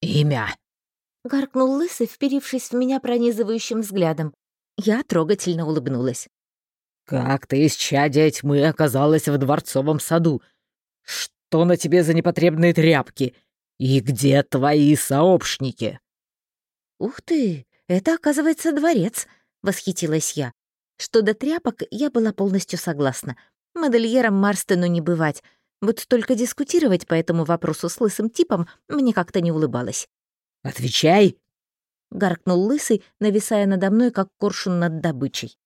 «Имя!» — гаркнул лысый, вперившись в меня пронизывающим взглядом. Я трогательно улыбнулась. «Как ты, исчадие тьмы, оказалась в дворцовом саду? Что на тебе за непотребные тряпки? И где твои сообщники?» «Ух ты, это, оказывается, дворец», — восхитилась я. Что до тряпок, я была полностью согласна. Модельером Марстену не бывать. Вот только дискутировать по этому вопросу с лысым типом мне как-то не улыбалось. «Отвечай!» — гаркнул лысый, нависая надо мной, как коршун над добычей.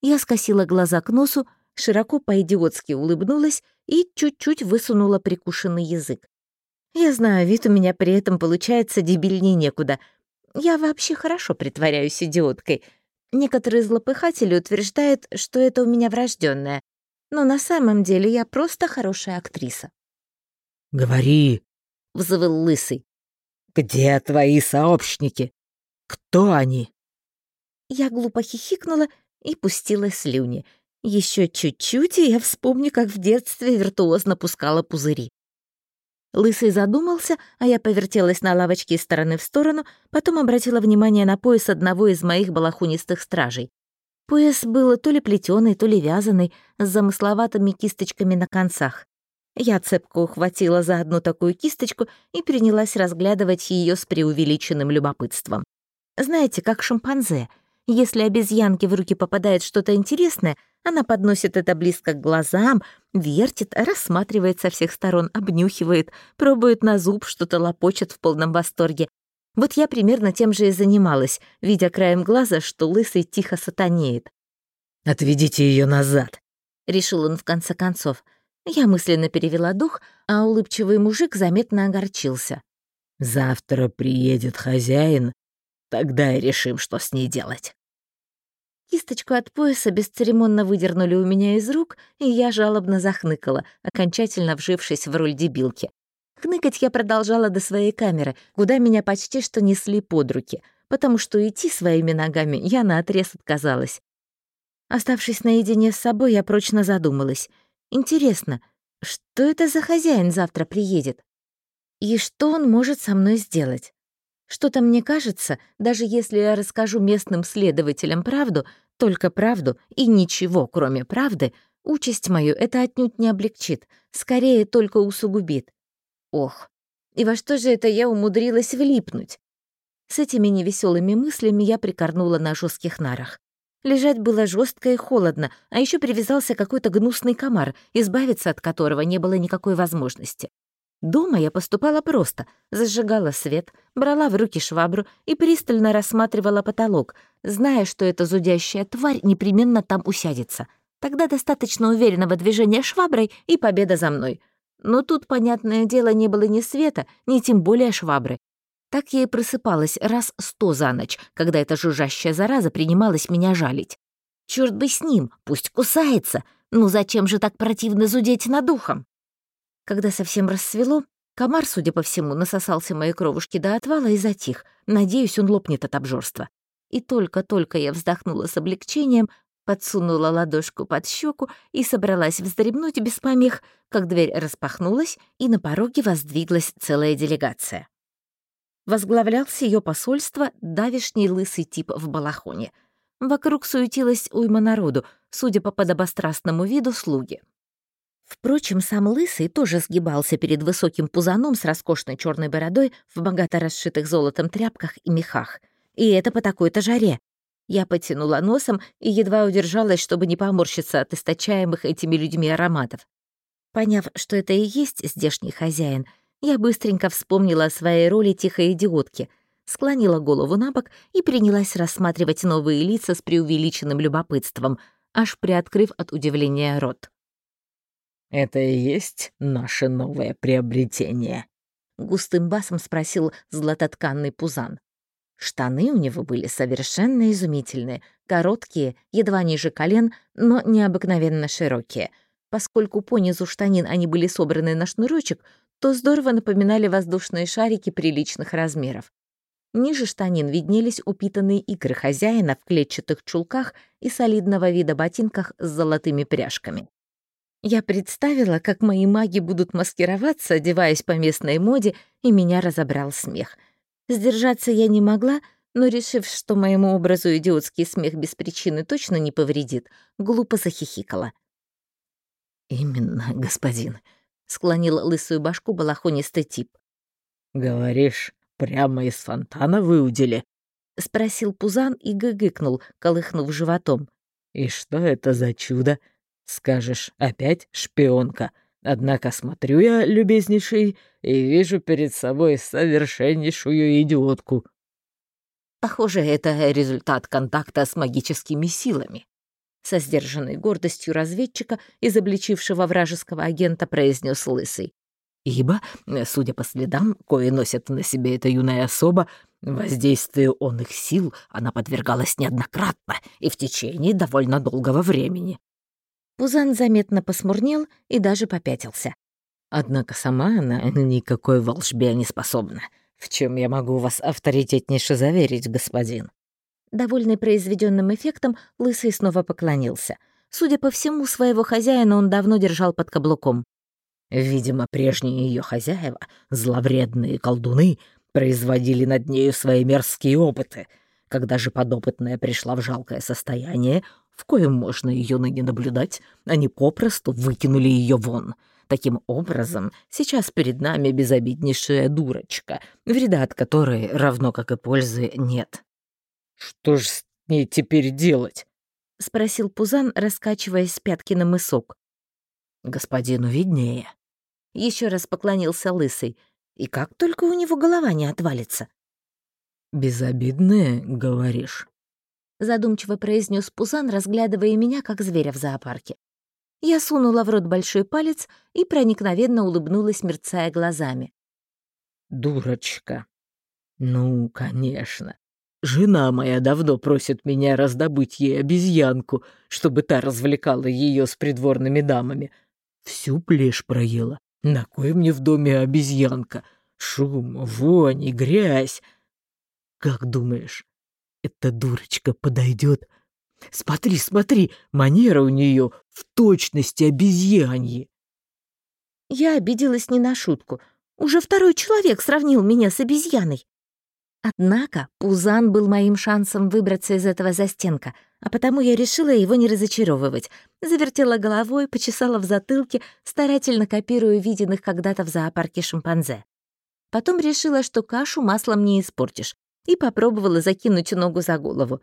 Я скосила глаза к носу, широко по-идиотски улыбнулась и чуть-чуть высунула прикушенный язык. Я знаю, вид у меня при этом получается дебильней некуда. Я вообще хорошо притворяюсь идиоткой. Некоторые злопыхатели утверждают, что это у меня врожденное, но на самом деле я просто хорошая актриса. «Говори», — взвыл Лысый. «Где твои сообщники? Кто они?» Я глупо хихикнула и пустила слюни. Еще чуть-чуть, и я вспомню, как в детстве виртуозно пускала пузыри. Лысый задумался, а я повертелась на лавочке из стороны в сторону, потом обратила внимание на пояс одного из моих балахунистых стражей. Пояс был то ли плетёный, то ли вязаный, с замысловатыми кисточками на концах. Я цепко ухватила за одну такую кисточку и принялась разглядывать ее с преувеличенным любопытством. Знаете, как шимпанзе. Если обезьянке в руки попадает что-то интересное, она подносит это близко к глазам, вертит, рассматривает со всех сторон, обнюхивает, пробует на зуб, что-то лопочет в полном восторге, вот я примерно тем же и занималась, видя краем глаза, что лысый тихо сатанеет. «Отведите ее назад», — решил он в конце концов. Я мысленно перевела дух, а улыбчивый мужик заметно огорчился. «Завтра приедет хозяин, тогда и решим, что с ней делать». Кисточку от пояса бесцеремонно выдернули у меня из рук, и я жалобно захныкала, окончательно вжившись в роль дебилки. Хныкать я продолжала до своей камеры, куда меня почти что несли под руки, потому что идти своими ногами я наотрез отказалась. Оставшись наедине с собой, я прочно задумалась. Интересно, что это за хозяин завтра приедет? И что он может со мной сделать? Что-то мне кажется, даже если я расскажу местным следователям правду, только правду и ничего, кроме правды, участь мою это отнюдь не облегчит, скорее только усугубит. Ох, и во что же это я умудрилась влипнуть? С этими невеселыми мыслями я прикорнула на жестких нарах. Лежать было жестко и холодно, а еще привязался какой-то гнусный комар, избавиться от которого не было никакой возможности. Дома я поступала просто, зажигала свет, брала в руки швабру и пристально рассматривала потолок, зная, что эта зудящая тварь непременно там усядется. Тогда достаточно уверенного движения шваброй, и победа за мной — но тут, понятное дело, не было ни света, ни тем более швабры. Так я и просыпалась раз сто за ночь, когда эта жужжащая зараза принималась меня жалить. Черт бы с ним, пусть кусается. Ну зачем же так противно зудеть над духом? Когда совсем рассвело, комар, судя по всему, насосался моей кровушки до отвала и затих. Надеюсь, он лопнет от обжорства. И только-только я вздохнула с облегчением, подсунула ладошку под щеку и собралась вздремнуть без помех, как дверь распахнулась, и на пороге воздвиглась целая делегация. Возглавлялся ее посольство давишний лысый тип в балахоне. Вокруг суетилась уйма народу, судя по подобострастному виду, слуги. Впрочем, сам Лысый тоже сгибался перед высоким пузаном с роскошной черной бородой в богато расшитых золотом тряпках и мехах. И это по такой-то жаре, я потянула носом и едва удержалась, чтобы не поморщиться от источаемых этими людьми ароматов. Поняв, что это и есть здешний хозяин, я быстренько вспомнила о своей роли тихой идиотки, склонила голову на бок и принялась рассматривать новые лица с преувеличенным любопытством, аж приоткрыв от удивления рот. «Это и есть наше новое приобретение?» — густым басом спросил златотканный пузан. Штаны у него были совершенно изумительные, короткие, едва ниже колен, но необыкновенно широкие. Поскольку по низу штанин они были собраны на шнурочек, то здорово напоминали воздушные шарики приличных размеров. Ниже штанин виднелись упитанные икры хозяина в клетчатых чулках и солидного вида ботинках с золотыми пряжками. Я представила, как мои маги будут маскироваться, одеваясь по местной моде, и меня разобрал смех. Сдержаться я не могла, но, решив, что моему образу идиотский смех без причины точно не повредит, глупо захихикала. «Именно, господин», — склонил лысую башку балахонистый тип. «Говоришь, прямо из фонтана выудили?» — спросил Пузан и гыгыкнул, колыхнув животом. «И что это за чудо? Скажешь, опять шпионка? Однако смотрю я, любезнейший, и вижу перед собой совершеннейшую идиотку». «Похоже, это результат контакта с магическими силами», со сдержанной гордостью разведчика, изобличившего вражеского агента, произнес Лысый. «Ибо, судя по следам, кое носит на себе эта юная особа, воздействию он их сил она подвергалась неоднократно и в течение довольно долгого времени». Пузан заметно посмурнел и даже попятился. «Однако сама она никакой волшбе не способна, в чем я могу вас авторитетнейше заверить, господин». Довольный произведенным эффектом, Лысый снова поклонился. Судя по всему, своего хозяина он давно держал под каблуком. Видимо, прежние ее хозяева, зловредные колдуны, производили над нею свои мерзкие опыты. Когда же подопытная пришла в жалкое состояние, в коем можно ее ныне наблюдать, они попросту выкинули ее вон. Таким образом, сейчас перед нами безобиднейшая дурочка, вреда от которой, равно как и пользы, нет. «Что ж с ней теперь делать?» — спросил Пузан, раскачиваясь с пятки на мысок. «Господину виднее». Еще раз поклонился Лысый. И как только у него голова не отвалится. «Безобидное, говоришь?» Задумчиво произнес Пузан, разглядывая меня, как зверя в зоопарке. Я сунула в рот большой палец и проникновенно улыбнулась, мерцая глазами. «Дурочка. Ну, конечно. Жена моя давно просит меня раздобыть ей обезьянку, чтобы та развлекала ее с придворными дамами. Всю плешь проела. На кой мне в доме обезьянка? Шум, вонь и грязь. Как думаешь, эта дурочка подойдет? Смотри, смотри, манера у нее в точности обезьяньи. Я обиделась не на шутку. Уже второй человек сравнил меня с обезьяной. Однако Пузан был моим шансом выбраться из этого застенка, а потому я решила его не разочаровывать. Завертела головой, почесала в затылке, старательно копируя виденных когда-то в зоопарке шимпанзе. Потом решила, что кашу маслом не испортишь, и попробовала закинуть ногу за голову.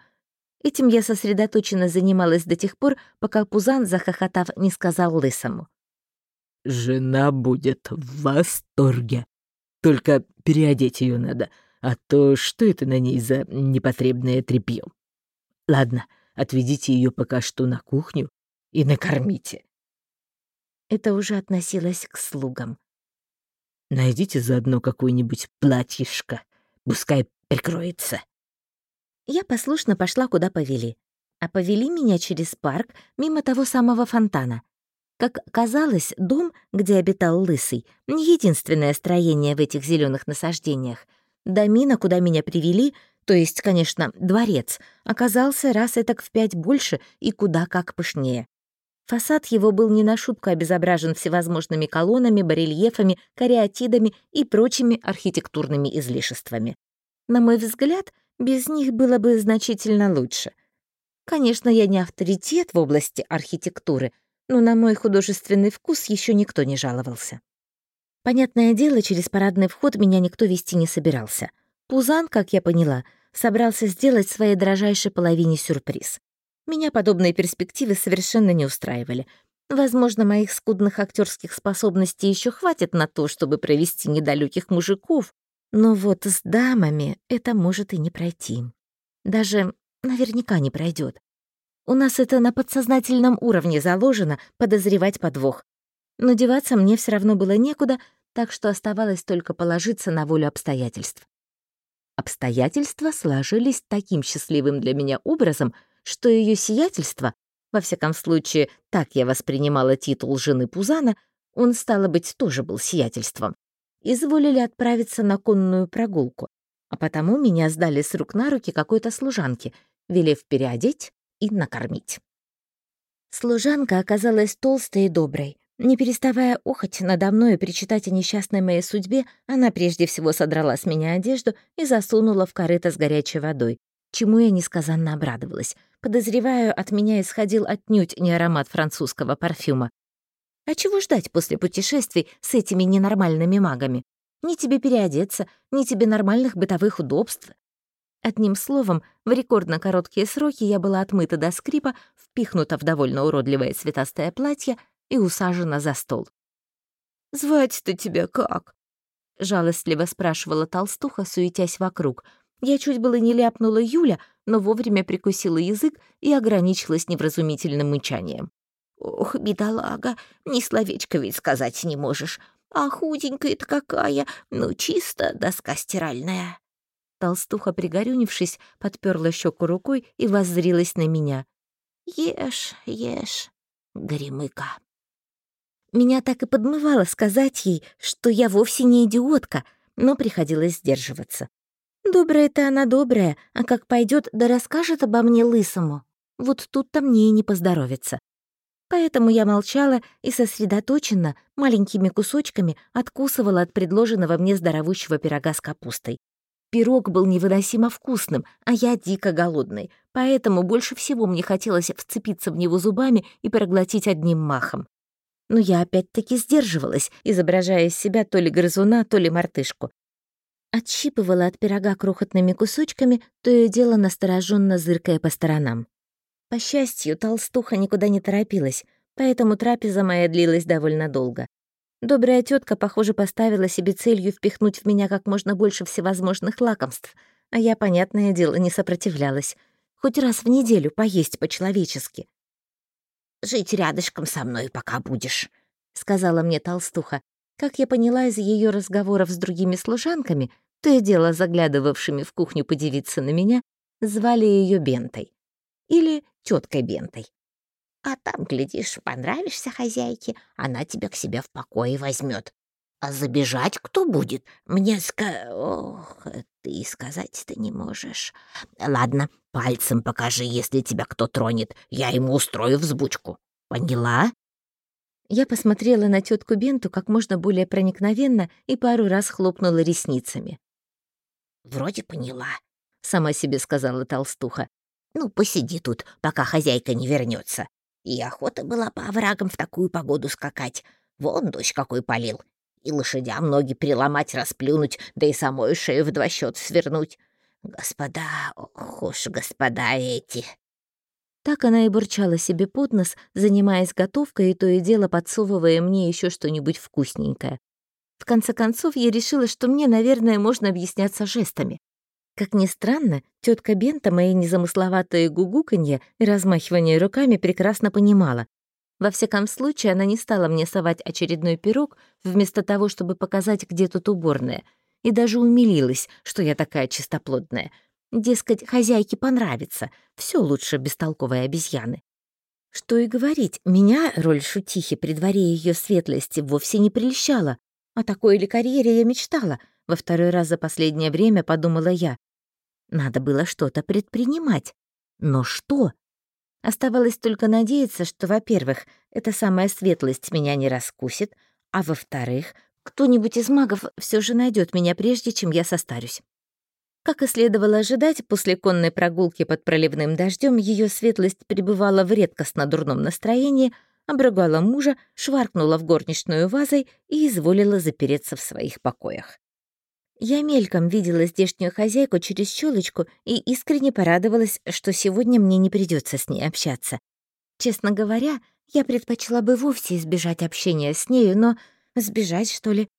Этим я сосредоточенно занималась до тех пор, пока Пузан, захохотав, не сказал лысому. «Жена будет в восторге. Только переодеть ее надо» а то что это на ней за непотребное тряпье? Ладно, отведите ее пока что на кухню и накормите. Это уже относилось к слугам. Найдите заодно какое-нибудь платьишко, пускай прикроется. Я послушно пошла, куда повели. А повели меня через парк, мимо того самого фонтана. Как казалось, дом, где обитал Лысый, не единственное строение в этих зеленых насаждениях — Домина, куда меня привели, то есть, конечно, дворец, оказался раз этак в пять больше и куда как пышнее. Фасад его был не на шутку обезображен всевозможными колоннами, барельефами, кариатидами и прочими архитектурными излишествами. На мой взгляд, без них было бы значительно лучше. Конечно, я не авторитет в области архитектуры, но на мой художественный вкус еще никто не жаловался. Понятное дело, через парадный вход меня никто вести не собирался. Пузан, как я поняла, собрался сделать своей дрожайшей половине сюрприз. Меня подобные перспективы совершенно не устраивали. Возможно, моих скудных актерских способностей еще хватит на то, чтобы провести недалеких мужиков, но вот с дамами это может и не пройти. Даже наверняка не пройдет. У нас это на подсознательном уровне заложено подозревать подвох, но деваться мне все равно было некуда, так что оставалось только положиться на волю обстоятельств. Обстоятельства сложились таким счастливым для меня образом, что ее сиятельство, во всяком случае, так я воспринимала титул жены Пузана, он, стало быть, тоже был сиятельством, изволили отправиться на конную прогулку, а потому меня сдали с рук на руки какой-то служанке, велев переодеть и накормить. Служанка оказалась толстой и доброй. Не переставая охоть надо мной и причитать о несчастной моей судьбе, она прежде всего содрала с меня одежду и засунула в корыто с горячей водой, чему я несказанно обрадовалась. Подозреваю, от меня исходил отнюдь не аромат французского парфюма. А чего ждать после путешествий с этими ненормальными магами? Ни тебе переодеться, ни тебе нормальных бытовых удобств. Одним словом, в рекордно короткие сроки я была отмыта до скрипа, впихнута в довольно уродливое цветастое платье и усажена за стол. «Звать-то тебя как?» — жалостливо спрашивала толстуха, суетясь вокруг. Я чуть было не ляпнула Юля, но вовремя прикусила язык и ограничилась невразумительным мычанием. «Ох, бедолага, ни словечко ведь сказать не можешь. А худенькая-то какая, ну, чисто доска стиральная». Толстуха, пригорюнившись, подперла щеку рукой и воззрилась на меня. «Ешь, ешь, гремыка». Меня так и подмывало сказать ей, что я вовсе не идиотка, но приходилось сдерживаться. Добрая-то она добрая, а как пойдет, да расскажет обо мне лысому. Вот тут-то мне и не поздоровится. Поэтому я молчала и сосредоточенно, маленькими кусочками, откусывала от предложенного мне здоровущего пирога с капустой. Пирог был невыносимо вкусным, а я дико голодной, поэтому больше всего мне хотелось вцепиться в него зубами и проглотить одним махом. Но я опять-таки сдерживалась, изображая из себя то ли грызуна, то ли мартышку. Отщипывала от пирога крохотными кусочками, то и дело настороженно зыркая по сторонам. По счастью, толстуха никуда не торопилась, поэтому трапеза моя длилась довольно долго. Добрая тетка, похоже, поставила себе целью впихнуть в меня как можно больше всевозможных лакомств, а я, понятное дело, не сопротивлялась. Хоть раз в неделю поесть по-человечески. «Жить рядышком со мной пока будешь», — сказала мне толстуха. Как я поняла из ее разговоров с другими служанками, то и дело заглядывавшими в кухню подивиться на меня, звали ее Бентой. Или теткой Бентой. А там, глядишь, понравишься хозяйке, она тебя к себе в покое возьмет. А забежать кто будет? Мне ска... Ох, ты сказать-то не можешь. Ладно, пальцем покажи, если тебя кто тронет. Я ему устрою взбучку. Поняла?» Я посмотрела на тетку Бенту как можно более проникновенно и пару раз хлопнула ресницами. «Вроде поняла», — сама себе сказала толстуха. «Ну, посиди тут, пока хозяйка не вернется. И охота была по оврагам в такую погоду скакать. Вон дождь какой полил. И лошадям ноги переломать, расплюнуть, да и самой шею в два счета свернуть. Господа, ох уж господа эти!» Так она и бурчала себе под нос, занимаясь готовкой и то и дело подсовывая мне еще что-нибудь вкусненькое. В конце концов, я решила, что мне, наверное, можно объясняться жестами. Как ни странно, тетка Бента мои незамысловатые гугуканье и размахивание руками прекрасно понимала. Во всяком случае, она не стала мне совать очередной пирог, вместо того, чтобы показать, где тут уборная, и даже умилилась, что я такая чистоплотная. Дескать, хозяйке понравится, все лучше бестолковой обезьяны. Что и говорить, меня роль шутихи при дворе ее светлости вовсе не прельщала. О такой ли карьере я мечтала, во второй раз за последнее время подумала я. Надо было что-то предпринимать. Но что? Оставалось только надеяться, что, во-первых, эта самая светлость меня не раскусит, а во-вторых, кто-нибудь из магов все же найдет меня прежде, чем я состарюсь. Как и следовало ожидать, после конной прогулки под проливным дождем ее светлость пребывала в редкостно дурном настроении, обругала мужа, шваркнула в горничную вазой и изволила запереться в своих покоях. Я мельком видела здешнюю хозяйку через щелочку и искренне порадовалась, что сегодня мне не придется с ней общаться. Честно говоря, я предпочла бы вовсе избежать общения с нею, но сбежать, что ли?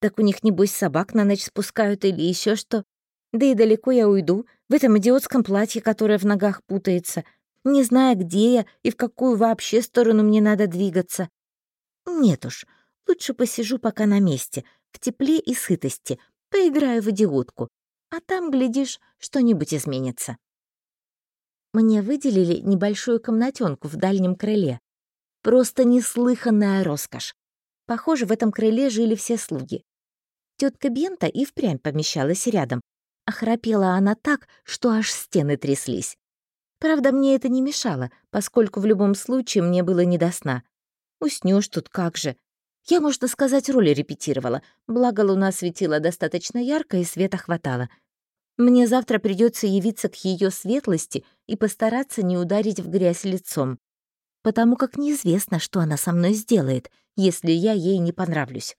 Так у них, небось, собак на ночь спускают или еще что. Да и далеко я уйду, в этом идиотском платье, которое в ногах путается, не зная, где я и в какую вообще сторону мне надо двигаться. Нет уж, лучше посижу пока на месте, в тепле и сытости, Поиграю в идиотку, а там, глядишь, что-нибудь изменится. Мне выделили небольшую комнатенку в дальнем крыле. Просто неслыханная роскошь. Похоже, в этом крыле жили все слуги. Тетка Бента и впрямь помещалась рядом, а храпела она так, что аж стены тряслись. Правда, мне это не мешало, поскольку в любом случае мне было не до сна. Уснешь тут как же. Я, можно сказать, роли репетировала, благо луна светила достаточно ярко и света хватало. Мне завтра придется явиться к ее светлости и постараться не ударить в грязь лицом, потому как неизвестно, что она со мной сделает, если я ей не понравлюсь.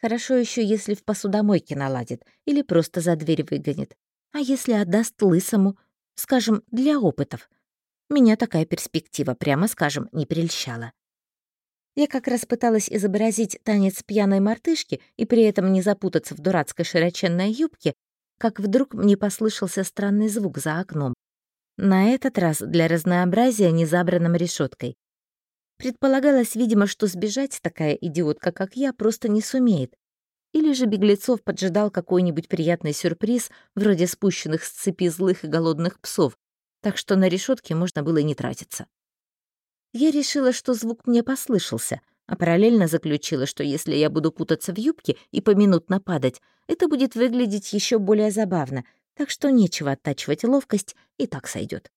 Хорошо еще, если в посудомойке наладит или просто за дверь выгонит. А если отдаст лысому, скажем, для опытов? Меня такая перспектива, прямо скажем, не прельщала. Я как раз пыталась изобразить танец пьяной мартышки и при этом не запутаться в дурацкой широченной юбке, как вдруг мне послышался странный звук за окном. На этот раз для разнообразия не забранным решеткой. Предполагалось, видимо, что сбежать такая идиотка, как я, просто не сумеет. Или же беглецов поджидал какой-нибудь приятный сюрприз, вроде спущенных с цепи злых и голодных псов, так что на решетке можно было не тратиться. Я решила, что звук мне послышался, а параллельно заключила, что если я буду путаться в юбке и поминутно падать, это будет выглядеть еще более забавно, так что нечего оттачивать ловкость, и так сойдет.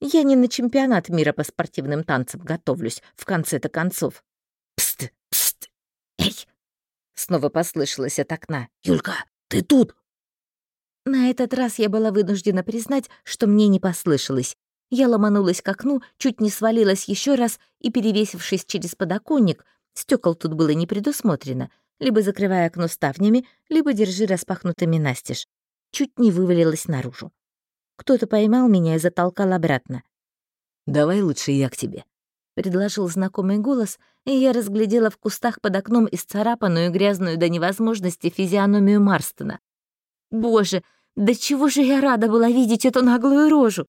Я не на чемпионат мира по спортивным танцам готовлюсь, в конце-то концов. «Пст! Пст! Эй!» Снова послышалось от окна. «Юлька, ты тут?» На этот раз я была вынуждена признать, что мне не послышалось. Я ломанулась к окну, чуть не свалилась еще раз и, перевесившись через подоконник, стекол тут было не предусмотрено, либо закрывая окно ставнями, либо держи распахнутыми настежь. Чуть не вывалилась наружу. Кто-то поймал меня и затолкал обратно. «Давай лучше я к тебе», — предложил знакомый голос, и я разглядела в кустах под окном исцарапанную грязную до невозможности физиономию Марстона. «Боже, да чего же я рада была видеть эту наглую рожу!»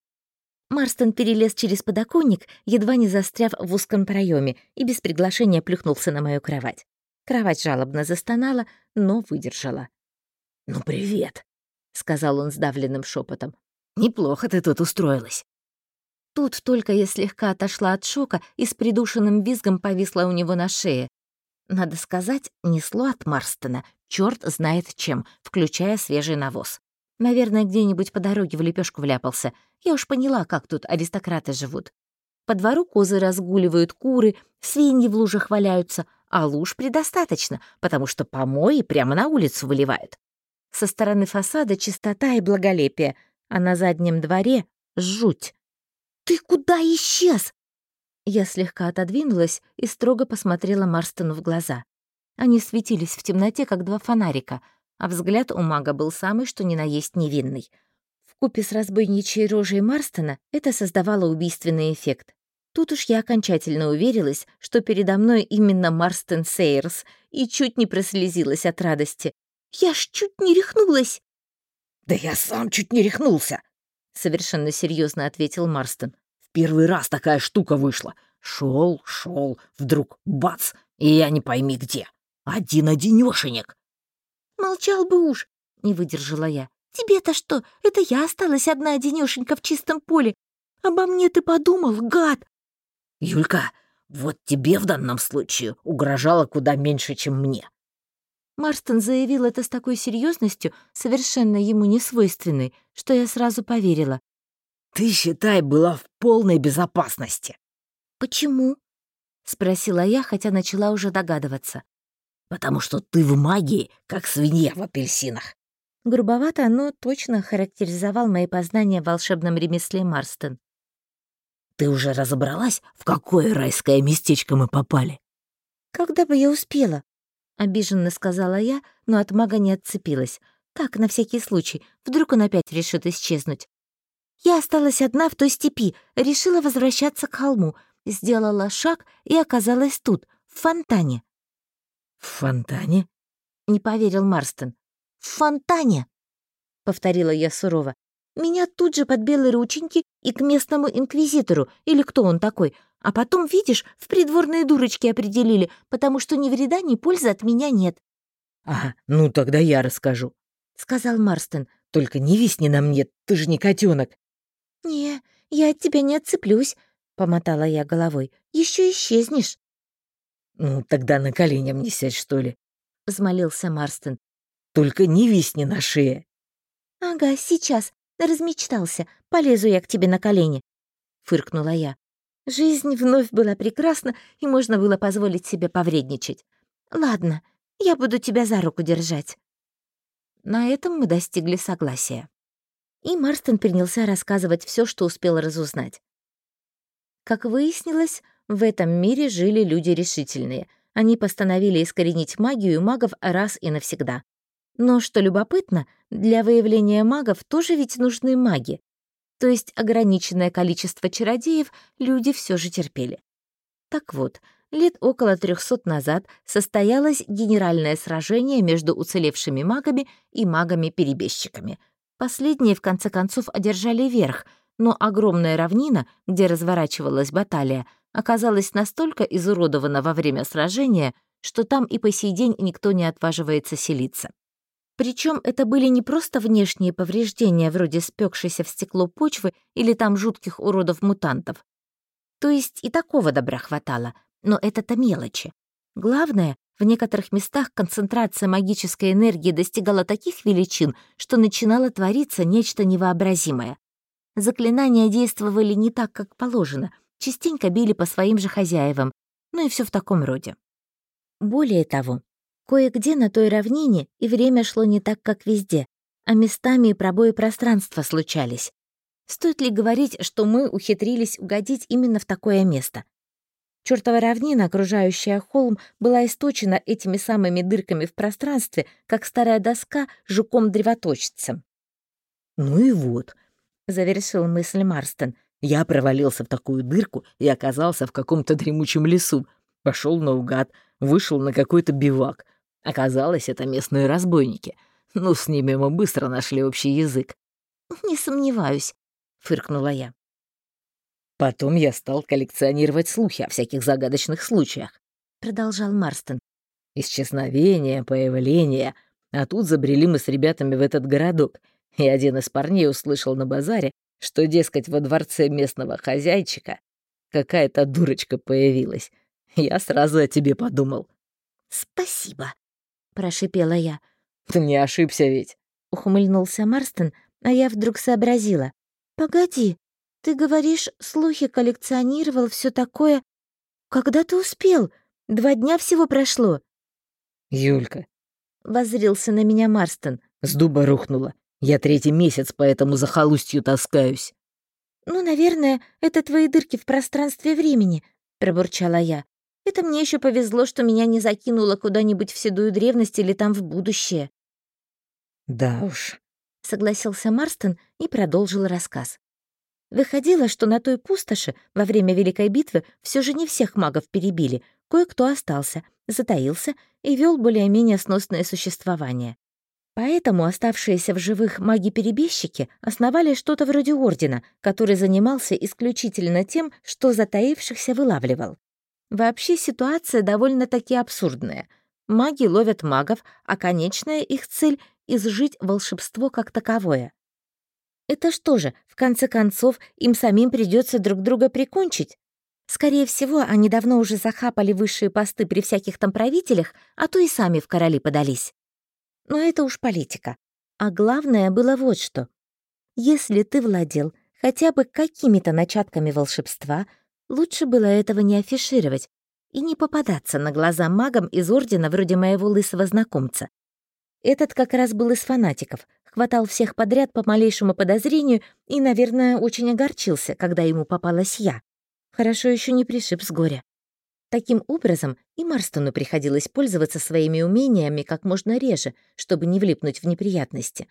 Марстон перелез через подоконник, едва не застряв в узком проеме, и без приглашения плюхнулся на мою кровать. Кровать жалобно застонала, но выдержала. «Ну, привет», — сказал он сдавленным шепотом. «Неплохо ты тут устроилась». Тут только я слегка отошла от шока и с придушенным визгом повисла у него на шее. Надо сказать, несло от Марстона, черт знает чем, включая свежий навоз. Наверное, где-нибудь по дороге в лепешку вляпался. Я уж поняла, как тут аристократы живут. По двору козы разгуливают, куры, свиньи в лужах валяются, а луж предостаточно, потому что помои прямо на улицу выливают. Со стороны фасада чистота и благолепие, а на заднем дворе — жуть. «Ты куда исчез?» Я слегка отодвинулась и строго посмотрела Марстону в глаза. Они светились в темноте, как два фонарика — а взгляд у мага был самый что ни на есть невинный. В купе с разбойничьей рожей Марстона это создавало убийственный эффект. Тут уж я окончательно уверилась, что передо мной именно Марстон Сейерс, и чуть не прослезилась от радости. «Я ж чуть не рехнулась!» «Да я сам чуть не рехнулся!» — совершенно серьезно ответил Марстон. «В первый раз такая штука вышла. Шел, шел, вдруг бац, и я не пойми где. Один-одинёшенек. «Молчал бы уж!» — не выдержала я. «Тебе-то что? Это я осталась одна одинёшенька в чистом поле. Обо мне ты подумал, гад!» «Юлька, вот тебе в данном случае угрожало куда меньше, чем мне». Марстон заявил это с такой серьезностью, совершенно ему не свойственной, что я сразу поверила. «Ты, считай, была в полной безопасности». «Почему?» — спросила я, хотя начала уже догадываться потому что ты в магии, как свинья в апельсинах». Грубовато, но точно характеризовал мои познания в волшебном ремесле Марстон. «Ты уже разобралась, в какое райское местечко мы попали?» «Когда бы я успела?» — обиженно сказала я, но от мага не отцепилась. Так, на всякий случай, вдруг он опять решит исчезнуть. Я осталась одна в той степи, решила возвращаться к холму, сделала шаг и оказалась тут, в фонтане. «В фонтане?» — не поверил Марстон. «В фонтане!» — повторила я сурово. «Меня тут же под белые рученьки и к местному инквизитору, или кто он такой, а потом, видишь, в придворные дурочки определили, потому что ни вреда, ни пользы от меня нет». «Ага, ну тогда я расскажу», — сказал Марстон. «Только не висни на мне, ты же не котенок. «Не, я от тебя не отцеплюсь», — помотала я головой. Еще исчезнешь». «Ну, тогда на колени мне сядь, что ли?» — взмолился Марстон. «Только не висни на шее». «Ага, сейчас. Размечтался. Полезу я к тебе на колени. Фыркнула я. Жизнь вновь была прекрасна, и можно было позволить себе повредничать. Ладно, я буду тебя за руку держать. На этом мы достигли согласия. И Марстон принялся рассказывать все, что успел разузнать. Как выяснилось, в этом мире жили люди решительные. Они постановили искоренить магию и магов раз и навсегда. Но, что любопытно, для выявления магов тоже ведь нужны маги. То есть ограниченное количество чародеев люди все же терпели. Так вот, лет около 300 назад состоялось генеральное сражение между уцелевшими магами и магами-перебежчиками. Последние, в конце концов, одержали верх — но огромная равнина, где разворачивалась баталия, оказалась настолько изуродована во время сражения, что там и по сей день никто не отваживается селиться. Причем это были не просто внешние повреждения, вроде спекшейся в стекло почвы или там жутких уродов-мутантов. То есть и такого добра хватало, но это-то мелочи. Главное, в некоторых местах концентрация магической энергии достигала таких величин, что начинало твориться нечто невообразимое. Заклинания действовали не так, как положено, частенько били по своим же хозяевам, ну и все в таком роде. Более того, кое-где на той равнине и время шло не так, как везде, а местами и пробои пространства случались. Стоит ли говорить, что мы ухитрились угодить именно в такое место? Чёртова равнина, окружающая холм, была источена этими самыми дырками в пространстве, как старая доска жуком-древоточцем. Ну и вот, — завершил мысль Марстон. «Я провалился в такую дырку и оказался в каком-то дремучем лесу. Пошел наугад, вышел на какой-то бивак. Оказалось, это местные разбойники. Ну, с ними мы быстро нашли общий язык». «Не сомневаюсь», — фыркнула я. «Потом я стал коллекционировать слухи о всяких загадочных случаях», — продолжал Марстон. «Исчезновение, появление. А тут забрели мы с ребятами в этот городок — и один из парней услышал на базаре, что, дескать, во дворце местного хозяйчика какая-то дурочка появилась. Я сразу о тебе подумал. «Спасибо», — прошипела я. «Ты не ошибся ведь», — ухмыльнулся Марстон, а я вдруг сообразила. «Погоди, ты говоришь, слухи коллекционировал, все такое. Когда ты успел? Два дня всего прошло». «Юлька», — воззрился на меня Марстон. «С дуба рухнула. Я третий месяц по этому захолустью таскаюсь». «Ну, наверное, это твои дырки в пространстве времени», — пробурчала я. «Это мне еще повезло, что меня не закинуло куда-нибудь в седую древность или там в будущее». «Да уж», — согласился Марстон и продолжил рассказ. Выходило, что на той пустоши во время Великой битвы все же не всех магов перебили, кое-кто остался, затаился и вел более-менее сносное существование. Поэтому оставшиеся в живых маги-перебежчики основали что-то вроде ордена, который занимался исключительно тем, что затаившихся вылавливал. Вообще ситуация довольно-таки абсурдная. Маги ловят магов, а конечная их цель — изжить волшебство как таковое. Это что же, в конце концов, им самим придется друг друга прикончить? Скорее всего, они давно уже захапали высшие посты при всяких там правителях, а то и сами в короли подались. Но это уж политика. А главное было вот что. Если ты владел хотя бы какими-то начатками волшебства, лучше было этого не афишировать и не попадаться на глаза магам из Ордена вроде моего лысого знакомца. Этот как раз был из фанатиков, хватал всех подряд по малейшему подозрению и, наверное, очень огорчился, когда ему попалась я. Хорошо еще не пришиб с горя. Таким образом, и Марстону приходилось пользоваться своими умениями как можно реже, чтобы не влипнуть в неприятности.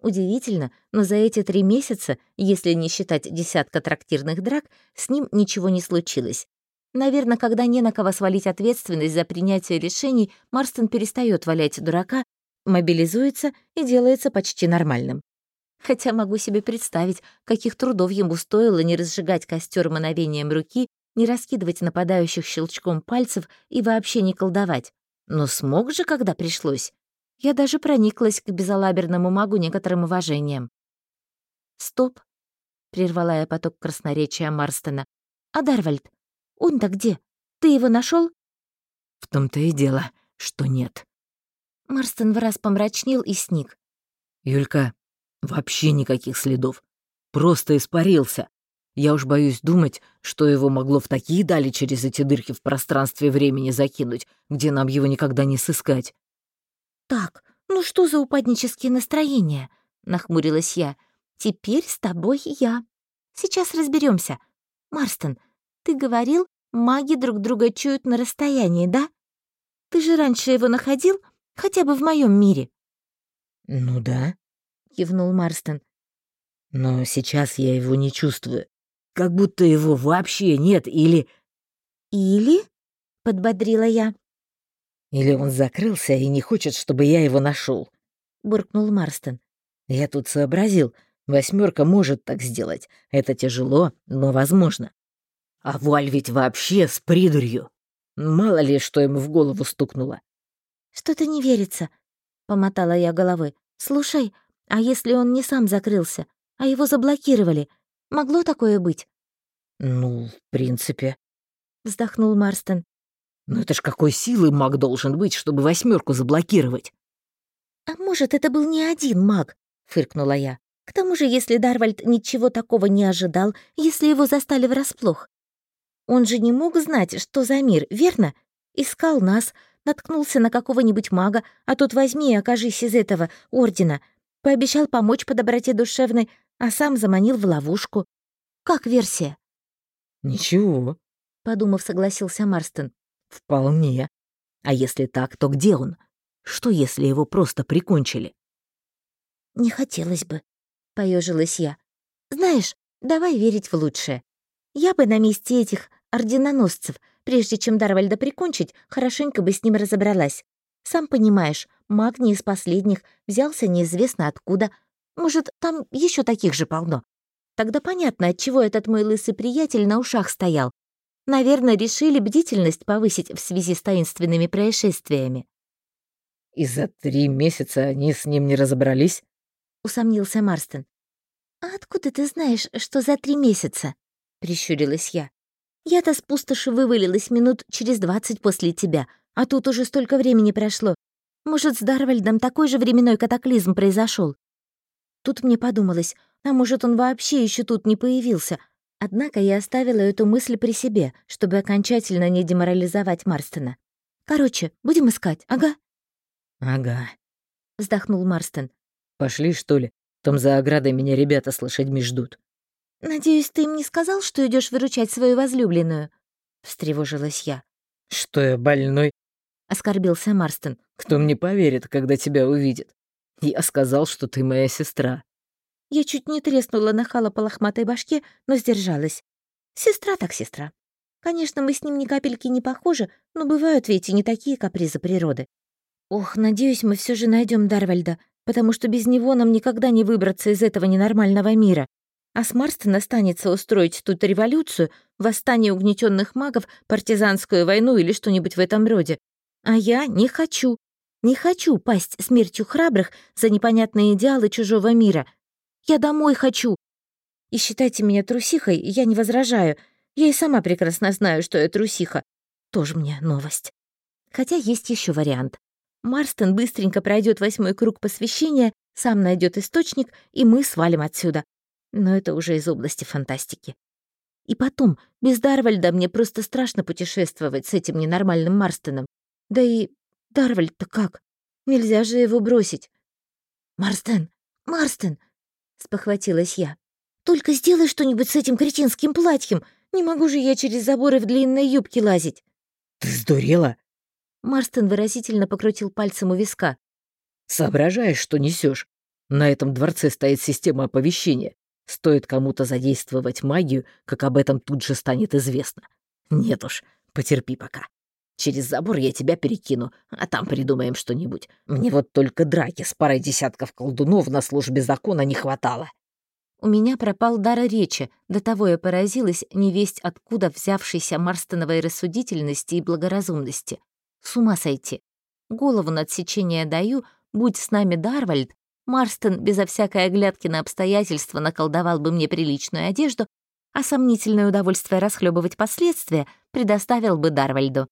Удивительно, но за эти три месяца, если не считать десятка трактирных драк, с ним ничего не случилось. Наверное, когда не на кого свалить ответственность за принятие решений, Марстон перестает валять дурака, мобилизуется и делается почти нормальным. Хотя могу себе представить, каких трудов ему стоило не разжигать костер мановением руки не раскидывать нападающих щелчком пальцев и вообще не колдовать. Но смог же, когда пришлось. Я даже прониклась к безалаберному магу некоторым уважением. «Стоп!» — прервала я поток красноречия Марстона. «А Дарвальд? Он-то где? Ты его нашел? «В том-то и дело, что нет». Марстон в раз помрачнел и сник. «Юлька, Вообще никаких следов. Просто испарился. Я уж боюсь думать, что его могло в такие дали через эти дырки в пространстве времени закинуть, где нам его никогда не сыскать. «Так, ну что за упаднические настроения?» — нахмурилась я. «Теперь с тобой я. Сейчас разберемся. Марстон, ты говорил, маги друг друга чуют на расстоянии, да? Ты же раньше его находил, хотя бы в моем мире?» «Ну да», — кивнул Марстон. «Но сейчас я его не чувствую. Как будто его вообще нет, или...» «Или?» — подбодрила я. «Или он закрылся и не хочет, чтобы я его нашел, буркнул Марстон. «Я тут сообразил. Восьмерка может так сделать. Это тяжело, но возможно. А Вуаль ведь вообще с придурью. Мало ли, что ему в голову стукнуло». «Что-то не верится», — помотала я головой. «Слушай, а если он не сам закрылся, а его заблокировали? Могло такое быть?» «Ну, в принципе», — вздохнул Марстон. «Но это ж какой силы маг должен быть, чтобы восьмерку заблокировать?» «А может, это был не один маг?» — фыркнула я. «К тому же, если Дарвальд ничего такого не ожидал, если его застали врасплох. Он же не мог знать, что за мир, верно? Искал нас, наткнулся на какого-нибудь мага, а тут возьми и окажись из этого ордена. Пообещал помочь по доброте душевной, а сам заманил в ловушку. Как версия?» «Ничего», — подумав, согласился Марстон. «Вполне. А если так, то где он? Что, если его просто прикончили?» «Не хотелось бы», — поежилась я. «Знаешь, давай верить в лучшее. Я бы на месте этих орденоносцев, прежде чем Дарвальда прикончить, хорошенько бы с ним разобралась. Сам понимаешь, маг не из последних, взялся неизвестно откуда. Может, там еще таких же полно. Тогда понятно, отчего этот мой лысый приятель на ушах стоял. Наверное, решили бдительность повысить в связи с таинственными происшествиями. «И за три месяца они с ним не разобрались?» — усомнился Марстон. «А откуда ты знаешь, что за три месяца?» — прищурилась я. «Я-то с пустоши вывалилась минут через двадцать после тебя, а тут уже столько времени прошло. Может, с Дарвальдом такой же временной катаклизм произошел. Тут мне подумалось, а может, он вообще еще тут не появился. Однако я оставила эту мысль при себе, чтобы окончательно не деморализовать Марстона. «Короче, будем искать, ага?» «Ага», — вздохнул Марстон. «Пошли, что ли? Там за оградой меня ребята с лошадьми ждут». «Надеюсь, ты им не сказал, что идешь выручать свою возлюбленную?» — встревожилась я. «Что я больной?» — оскорбился Марстон. «Кто мне поверит, когда тебя увидит? Я сказал, что ты моя сестра». Я чуть не треснула нахала по лохматой башке, но сдержалась. Сестра так сестра. Конечно, мы с ним ни капельки не похожи, но бывают ведь и не такие капризы природы. Ох, надеюсь, мы все же найдем Дарвальда, потому что без него нам никогда не выбраться из этого ненормального мира. А с Марстон останется устроить тут революцию, восстание угнетенных магов, партизанскую войну или что-нибудь в этом роде. А я не хочу. Не хочу пасть смертью храбрых за непонятные идеалы чужого мира, я домой хочу. И считайте меня трусихой, я не возражаю. Я и сама прекрасно знаю, что я трусиха. Тоже мне новость. Хотя есть еще вариант. Марстон быстренько пройдет восьмой круг посвящения, сам найдет источник, и мы свалим отсюда. Но это уже из области фантастики. И потом, без Дарвальда мне просто страшно путешествовать с этим ненормальным Марстоном. Да и Дарвальд-то как? Нельзя же его бросить. «Марстон! Марстон!» спохватилась я. «Только сделай что-нибудь с этим кретинским платьем. Не могу же я через заборы в длинной юбке лазить». «Ты сдурела?» Марстон выразительно покрутил пальцем у виска. «Соображаешь, что несешь? На этом дворце стоит система оповещения. Стоит кому-то задействовать магию, как об этом тут же станет известно. Нет уж, потерпи пока. Через забор я тебя перекину, а там придумаем что-нибудь. Мне вот только драки с парой десятков колдунов на службе закона не хватало». У меня пропал дар речи, до того я поразилась невесть откуда взявшейся марстоновой рассудительности и благоразумности. С ума сойти. Голову на отсечение даю, будь с нами Дарвальд, Марстон безо всякой оглядки на обстоятельства наколдовал бы мне приличную одежду, а сомнительное удовольствие расхлебывать последствия предоставил бы Дарвальду.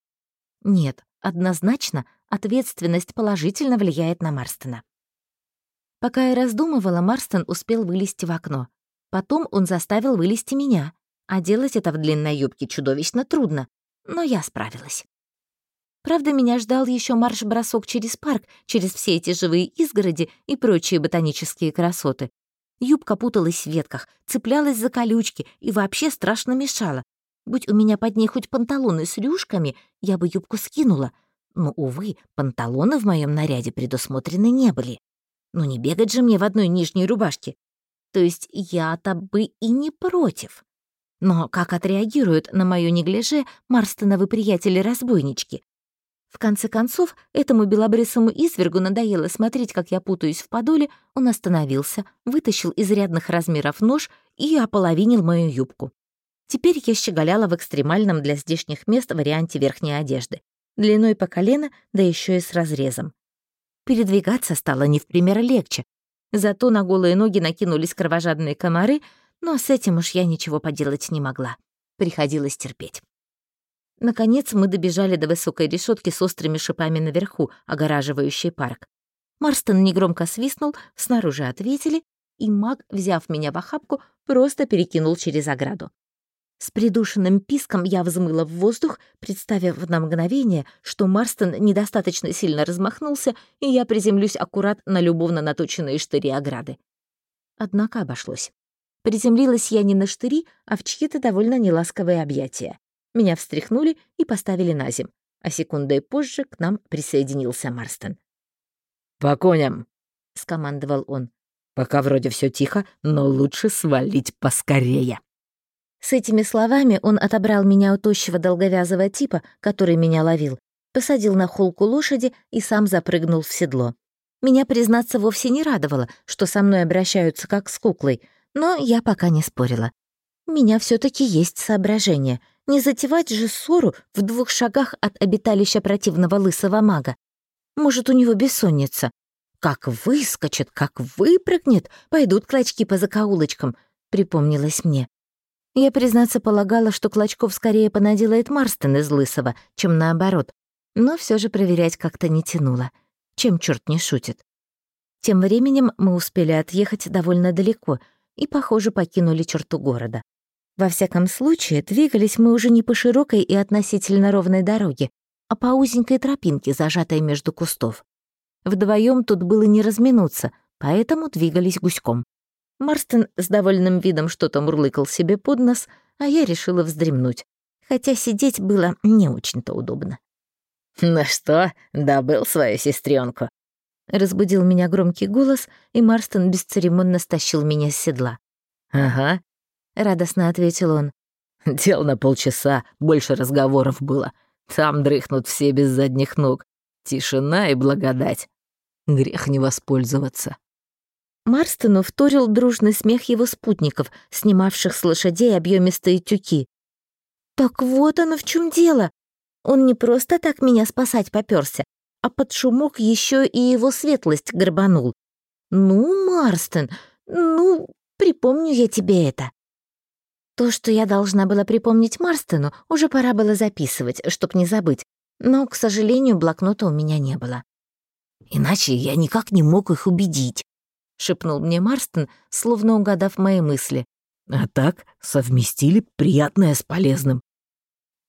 Нет, однозначно ответственность положительно влияет на Марстона. Пока я раздумывала, Марстон успел вылезти в окно. Потом он заставил вылезти меня, а делать это в длинной юбке чудовищно трудно, но я справилась. Правда, меня ждал еще марш-бросок через парк, через все эти живые изгороди и прочие ботанические красоты. Юбка путалась в ветках, цеплялась за колючки и вообще страшно мешала. Будь у меня под ней хоть панталоны с рюшками, я бы юбку скинула. Но, увы, панталоны в моем наряде предусмотрены не были. Ну не бегать же мне в одной нижней рубашке. То есть я-то бы и не против. Но как отреагируют на моё неглиже Марстоновы приятели-разбойнички? В конце концов, этому белобрысому извергу надоело смотреть, как я путаюсь в подоле, он остановился, вытащил из рядных размеров нож и ополовинил мою юбку. Теперь я щеголяла в экстремальном для здешних мест варианте верхней одежды. Длиной по колено, да еще и с разрезом. Передвигаться стало не в пример легче. Зато на голые ноги накинулись кровожадные комары, но с этим уж я ничего поделать не могла. Приходилось терпеть. Наконец мы добежали до высокой решетки с острыми шипами наверху, огораживающей парк. Марстон негромко свистнул, снаружи ответили, и маг, взяв меня в охапку, просто перекинул через ограду. С придушенным писком я взмыла в воздух, представив на мгновение, что Марстон недостаточно сильно размахнулся, и я приземлюсь аккурат на любовно наточенные штыри ограды. Однако обошлось. Приземлилась я не на штыри, а в чьи-то довольно неласковые объятия. Меня встряхнули и поставили на земь, а секундой позже к нам присоединился Марстон. «По коням!» — скомандовал он. «Пока вроде все тихо, но лучше свалить поскорее». С этими словами он отобрал меня у тощего долговязого типа, который меня ловил, посадил на холку лошади и сам запрыгнул в седло. Меня, признаться, вовсе не радовало, что со мной обращаются как с куклой, но я пока не спорила. У меня все таки есть соображение. Не затевать же ссору в двух шагах от обиталища противного лысого мага. Может, у него бессонница. Как выскочит, как выпрыгнет, пойдут клочки по закоулочкам, припомнилось мне. Я, признаться, полагала, что Клочков скорее понаделает Марстон из Лысого, чем наоборот, но все же проверять как-то не тянуло. Чем черт не шутит. Тем временем мы успели отъехать довольно далеко и, похоже, покинули черту города. Во всяком случае, двигались мы уже не по широкой и относительно ровной дороге, а по узенькой тропинке, зажатой между кустов. Вдвоем тут было не разминуться, поэтому двигались гуськом. Марстон с довольным видом что-то мурлыкал себе под нос, а я решила вздремнуть, хотя сидеть было не очень-то удобно. «Ну что, добыл свою сестренку? Разбудил меня громкий голос, и Марстон бесцеремонно стащил меня с седла. «Ага, — радостно ответил он. «Дел на полчаса, больше разговоров было. Там дрыхнут все без задних ног. Тишина и благодать. Грех не воспользоваться». Марстону вторил дружный смех его спутников, снимавших с лошадей объемистые тюки. «Так вот оно в чем дело. Он не просто так меня спасать попёрся, а под шумок еще и его светлость горбанул. Ну, Марстон, ну, припомню я тебе это». То, что я должна была припомнить Марстону, уже пора было записывать, чтоб не забыть. Но, к сожалению, блокнота у меня не было. «Иначе я никак не мог их убедить», — шепнул мне Марстон, словно угадав мои мысли. «А так совместили приятное с полезным».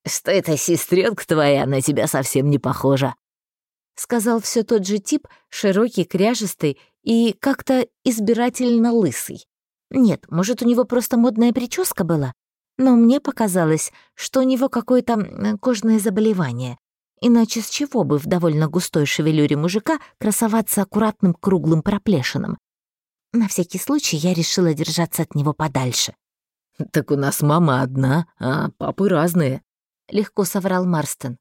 «Что это, сестренка твоя, на тебя совсем не похожа», — сказал все тот же тип, широкий, кряжестый и как-то избирательно лысый. Нет, может, у него просто модная прическа была? Но мне показалось, что у него какое-то кожное заболевание. Иначе с чего бы в довольно густой шевелюре мужика красоваться аккуратным круглым проплешином? На всякий случай я решила держаться от него подальше. «Так у нас мама одна, а папы разные», — легко соврал Марстон.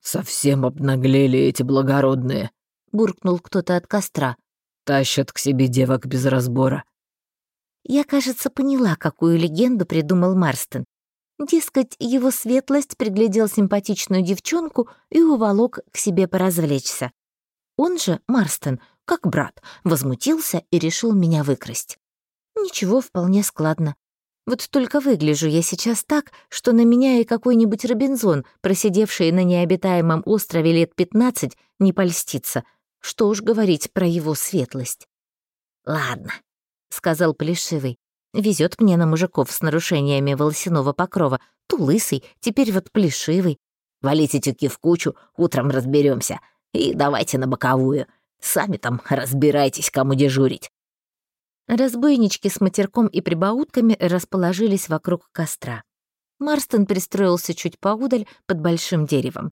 «Совсем обнаглели эти благородные», — буркнул кто-то от костра. «Тащат к себе девок без разбора. Я, кажется, поняла, какую легенду придумал Марстон. Дескать, его светлость приглядел симпатичную девчонку и уволок к себе поразвлечься. Он же, Марстон, как брат, возмутился и решил меня выкрасть. Ничего, вполне складно. Вот только выгляжу я сейчас так, что на меня и какой-нибудь Робинзон, просидевший на необитаемом острове лет 15, не польстится. Что уж говорить про его светлость. «Ладно», — сказал Плешивый. Везет мне на мужиков с нарушениями волосяного покрова. То лысый, теперь вот плешивый. Валите тюки в кучу, утром разберемся. И давайте на боковую. Сами там разбирайтесь, кому дежурить. Разбойнички с матерком и прибаутками расположились вокруг костра. Марстон пристроился чуть поудаль под большим деревом.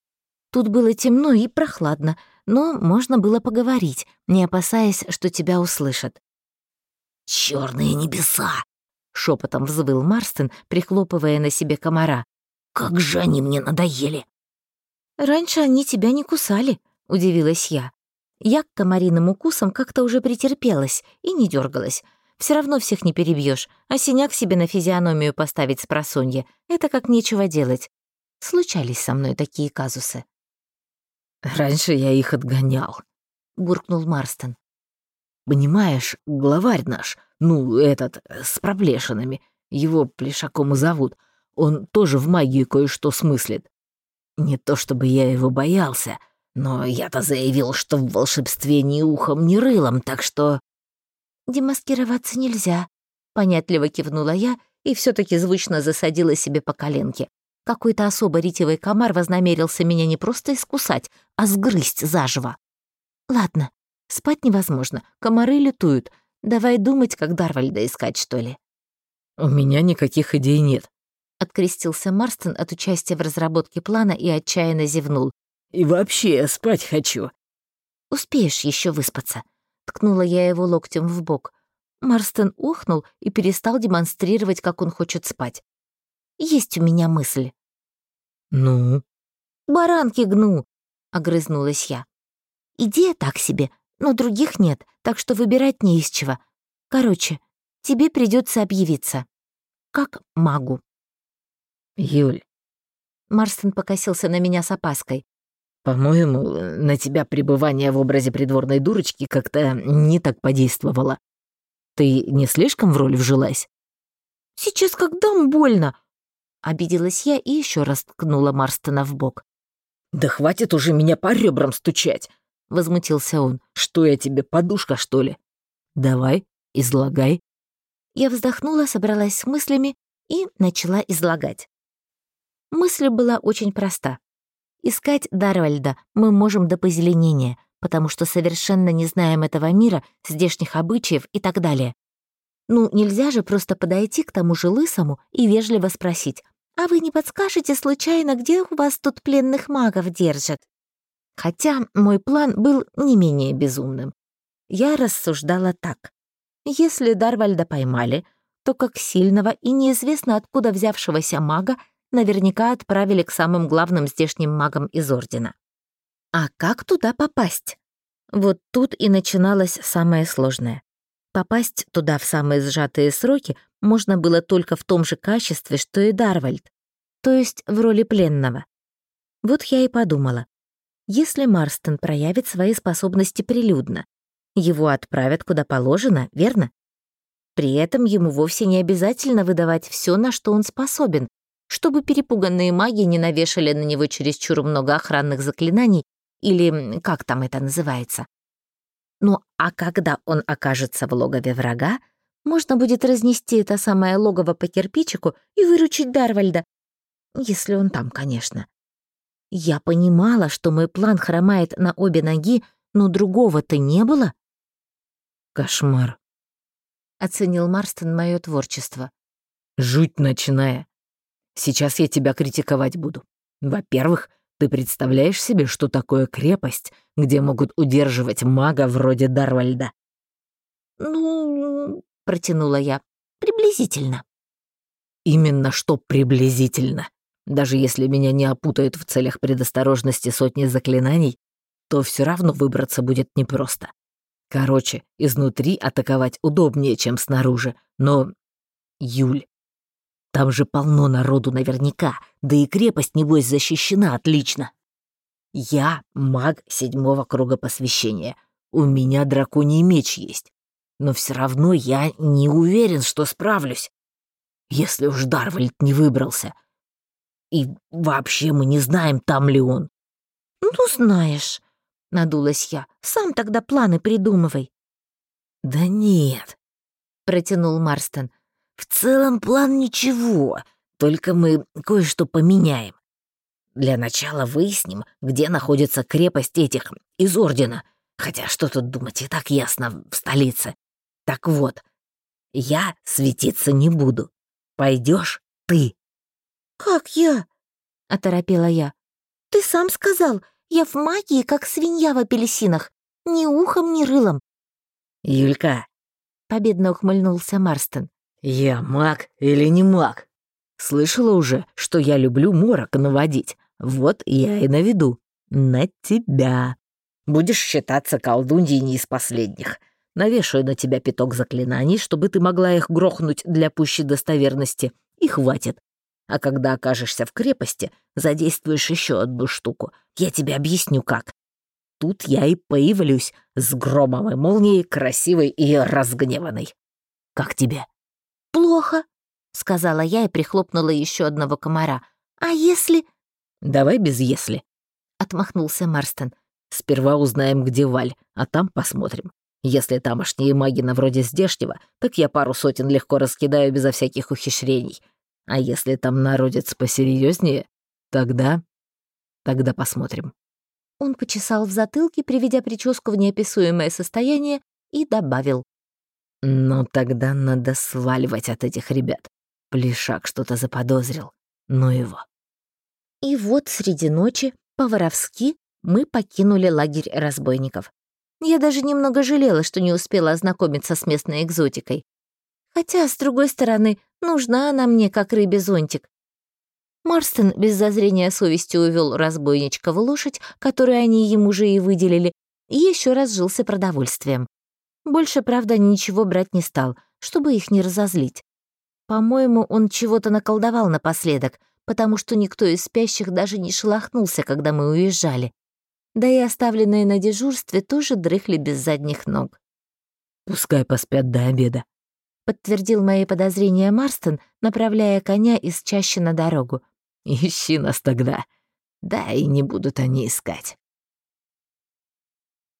Тут было темно и прохладно, но можно было поговорить, не опасаясь, что тебя услышат. «Чёрные небеса!» — шепотом взвыл Марстон, прихлопывая на себе комара. «Как же они мне надоели!» «Раньше они тебя не кусали», — удивилась я. Я к комариным укусам как-то уже претерпелась и не дергалась. Все равно всех не перебьешь, а синяк себе на физиономию поставить с просонья — это как нечего делать. Случались со мной такие казусы. «Раньше я их отгонял», — буркнул Марстон. «Понимаешь, главарь наш, ну, этот, с проплешинами, его Плешаком и зовут, он тоже в магии кое-что смыслит. Не то чтобы я его боялся, но я-то заявил, что в волшебстве ни ухом, ни рылом, так что...» «Демаскироваться нельзя», — понятливо кивнула я и все таки звучно засадила себе по коленке. Какой-то особо ретивый комар вознамерился меня не просто искусать, а сгрызть заживо. «Ладно, спать невозможно, комары летуют. Давай думать, как Дарвальда искать, что ли». «У меня никаких идей нет», — открестился Марстон от участия в разработке плана и отчаянно зевнул. «И вообще я спать хочу». «Успеешь еще выспаться», — ткнула я его локтем в бок. Марстон ухнул и перестал демонстрировать, как он хочет спать. «Есть у меня мысль». «Ну?» «Баранки гну», — огрызнулась я. «Идея так себе, но других нет, так что выбирать не из чего. Короче, тебе придется объявиться. Как магу». «Юль». Марстон покосился на меня с опаской. «По-моему, на тебя пребывание в образе придворной дурочки как-то не так подействовало. Ты не слишком в роль вжилась?» «Сейчас как дам больно!» Обиделась я и еще раз ткнула Марстона в бок. «Да хватит уже меня по ребрам стучать!» — возмутился он. «Что я тебе, подушка, что ли? Давай, излагай». Я вздохнула, собралась с мыслями и начала излагать. Мысль была очень проста. Искать Дарвальда мы можем до позеленения, потому что совершенно не знаем этого мира, здешних обычаев и так далее. Ну, нельзя же просто подойти к тому же лысому и вежливо спросить, «А вы не подскажете случайно, где у вас тут пленных магов держат?» Хотя мой план был не менее безумным. Я рассуждала так. Если Дарвальда поймали, то как сильного и неизвестно откуда взявшегося мага наверняка отправили к самым главным здешним магам из Ордена. А как туда попасть? Вот тут и начиналось самое сложное. Попасть туда в самые сжатые сроки можно было только в том же качестве, что и Дарвальд, то есть в роли пленного. Вот я и подумала. Если Марстон проявит свои способности прилюдно, его отправят куда положено, верно? При этом ему вовсе не обязательно выдавать все, на что он способен, чтобы перепуганные маги не навешали на него чересчур много охранных заклинаний или как там это называется. Ну а когда он окажется в логове врага, можно будет разнести это самое логово по кирпичику и выручить Дарвальда. Если он там, конечно. Я понимала, что мой план хромает на обе ноги, но другого-то не было. Кошмар. Оценил Марстон мое творчество. Жуть ночная. Сейчас я тебя критиковать буду. Во-первых, ты представляешь себе, что такое крепость, где могут удерживать мага вроде Дарвальда?» «Ну...» — протянула я. «Приблизительно». «Именно что приблизительно. Даже если меня не опутают в целях предосторожности сотни заклинаний, то все равно выбраться будет непросто. Короче, изнутри атаковать удобнее, чем снаружи, но... Юль, там же полно народу наверняка, да и крепость, небось, защищена отлично. Я маг седьмого круга посвящения. У меня драконий меч есть. Но все равно я не уверен, что справлюсь. Если уж Дарвальд не выбрался. И вообще мы не знаем, там ли он. «Ну, знаешь», — надулась я, — «сам тогда планы придумывай». «Да нет», — протянул Марстон. «В целом план ничего, только мы кое-что поменяем. Для начала выясним, где находится крепость этих из Ордена. Хотя что тут думать, и так ясно, в столице. Так вот, я светиться не буду. Пойдешь ты. «Как я?» — оторопела я. «Ты сам сказал, я в магии, как свинья в апельсинах. Ни ухом, ни рылом». «Юлька», — победно ухмыльнулся Марстон. «Я маг или не маг? Слышала уже, что я люблю морок наводить. Вот я и наведу. На тебя. Будешь считаться колдуньей не из последних. Навешаю на тебя пяток заклинаний, чтобы ты могла их грохнуть для пущей достоверности. И хватит. А когда окажешься в крепости, задействуешь еще одну штуку. Я тебе объясню, как. Тут я и появлюсь с громом и молнией, красивой и разгневанной. Как тебе? Плохо, сказала я и прихлопнула еще одного комара. А если... Давай без «если», — отмахнулся Марстон. Сперва узнаем, где Валь, а там посмотрим. Если тамошние маги на вроде здешнего, так я пару сотен легко раскидаю безо всяких ухищрений. А если там народец посерьезнее, тогда... тогда посмотрим». Он почесал в затылке, приведя прическу в неописуемое состояние, и добавил. «Ну тогда надо сваливать от этих ребят. Плешак что-то заподозрил. Ну его». И вот среди ночи, по-воровски, мы покинули лагерь разбойников. Я даже немного жалела, что не успела ознакомиться с местной экзотикой. Хотя, с другой стороны, нужна она мне, как рыбе зонтик. Марстон без зазрения совести увел разбойничка лошадь, которую они ему же и выделили, и еще раз жился продовольствием. Больше, правда, ничего брать не стал, чтобы их не разозлить. По-моему, он чего-то наколдовал напоследок, потому что никто из спящих даже не шелохнулся, когда мы уезжали. Да и оставленные на дежурстве тоже дрыхли без задних ног. «Пускай поспят до обеда», подтвердил мои подозрения Марстон, направляя коня из чаще на дорогу. «Ищи нас тогда. Да, и не будут они искать».